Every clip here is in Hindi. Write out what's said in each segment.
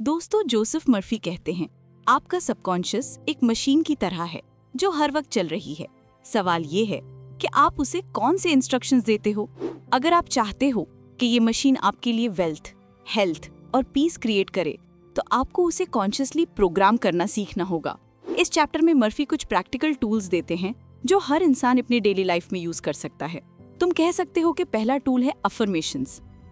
दोस्तों जोसेफ मर्फी कहते हैं, आपका सबकॉन्शियस एक मशीन की तरह है, जो हर वक्त चल रही है। सवाल ये है कि आप उसे कौन से इंस्ट्रक्शंस देते हो? अगर आप चाहते हो कि ये मशीन आपके लिए वेल्थ हेल्थ और पीस क्रिएट करे तो आपको उसे कॉन्शियसली प्रोग्राम करना सीखना होगा। इस चैप्टर में मर्फी कुछ प्रैक्टिकल टूल्स देते हैं, जो हर इंसान अपने डेली लाइफ में यूज़ कर सकता है। तुम कह सकते हो कि पहला टूल है अफर्मेशन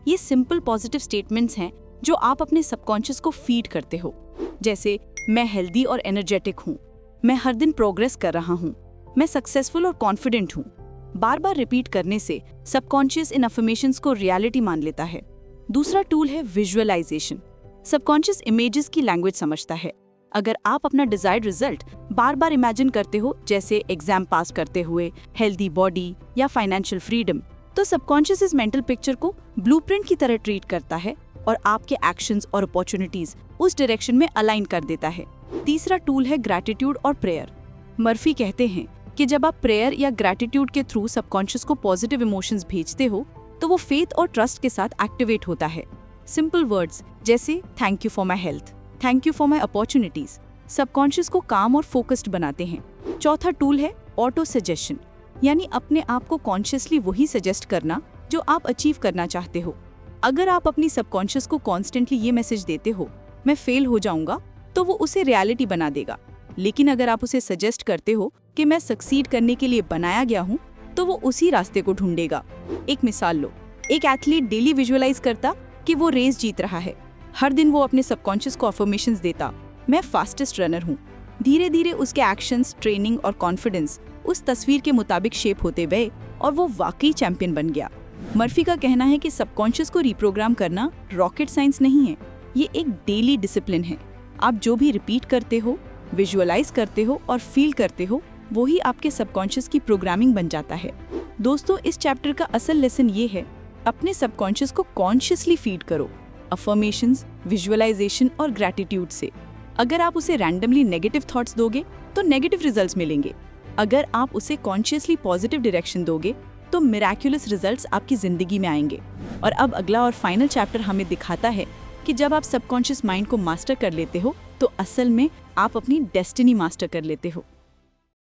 ये सिंपल पॉजिटिव स्टेटमेंट्स हैं जो आप अपने सबकॉन्शियस को फ़ीड करते हो। जैसे, मैं हेल्दी और एनर्जेटिक हूँ। मैं हर दिन प्रोग्रेस कर रहा हूँ। मैं सक्सेसफुल और कॉन्फिडेंट हूँ। बार बार रिपीट करने से सबकॉन्शियस इन अफर्मेशन को रियलिटी मान लेता है। दूसरा टूल है विजुअलाइजेशन सबकॉन्शियस इमेजेस की लैंग्वेज समझता है। अगर आप अपना डिजायर्ड रिज़ल्ट बार बार इमेजिन करते हो, जैसे एग्ज़ाम पास करते हुए हेल्दी बॉडी या फाइनेंशियल फ्रीडम तो सबकॉन्शियस इस मेंटल पिक्चर को ब्लूप्रिंट की तरह ट्रीट करता है। और आपके एक्शंस और अपॉर्चुनिटीज़ उस डायरेक्शन में अलाइन कर देता है। तीसरा टूल है ग्रेटिट्यूड और प्रेयर मर्फी कहते हैं कि जब आप प्रेयर या ग्रेटिट्यूड के थ्रू सबकॉन्शियस को पॉजिटिव इमोशंस भेजते हो तो वो फेथ और ट्रस्ट के साथ एक्टिवेट होता है। सिंपल वर्ड्स जैसे thank you for my health thank you for my opportunities subconscious को काम और फोकस्ड बनाते हैं। चौथा टूल है ऑटो सजेशन यानी अपने आप को कॉन्शियसली वही सजेस्ट करना जो आप अचीव करना चाहते हो। अगर आप अपनी सबकॉन्शियस को कॉन्स्टेंटली ये मैसेज देते हो, मैं फेल हो जाऊँगा तो वो उसे रियलिटी बना देगा। लेकिन अगर आप उसे सजेस्ट करते हो कि मैं सक्सीड करने के लिए बनाया गया हूँ तो वो उसी रास्ते को ढूंढेगा। एक मिसाल लो, एक एथलीट डेली विजुअलाइज करता कि वो रेस जीत रहा है। हर दिन वो अपने सबकॉन्शियस को अफर्मेशन देता, मैं फास्टेस्ट रनर हूँ। धीरे धीरे उसके एक्शंस ट्रेनिंग और कॉन्फिडेंस उस तस्वीर के मुताबिक शेप होते गए और वो वाकई चैंपियन बन गया। मर्फी का कहना है कि सबकॉन्शियस को रिप्रोग्राम करना रॉकेट साइंस नहीं है, ये एक डेली डिसिप्लिन है। आप जो भी रिपीट करते हो, विजुअलाइज करते हो और फील करते हो वही आपके सबकॉन्शियस की प्रोग्रामिंग बन जाता है। दोस्तों, इस चैप्टर का असल लेसन ये है, अपने सबकॉन्शियस को कॉन्शियसली फ़ीड करो अफर्मेशन विजुअलाइजेशन और ग्रेटिट्यूड से। अगर आप उसे रैंडमली नेगेटिव थॉट्स दोगे तो नेगेटिव रिजल्ट्स मिलेंगे। अगर आप उसे कॉन्शियसली पॉजिटिव डायरेक्शन दोगे तो मिराक्यूलस रिजल्ट्स आपकी ज़िंदगी में आएँगे। और अब अगला और फाइनल चैप्टर हमें दिखाता है कि जब आप सबकॉन्शियस माइंड को मास्टर कर लेते हो तो असल में आप अपनी डेस्टिनी मास्टर कर लेते हो।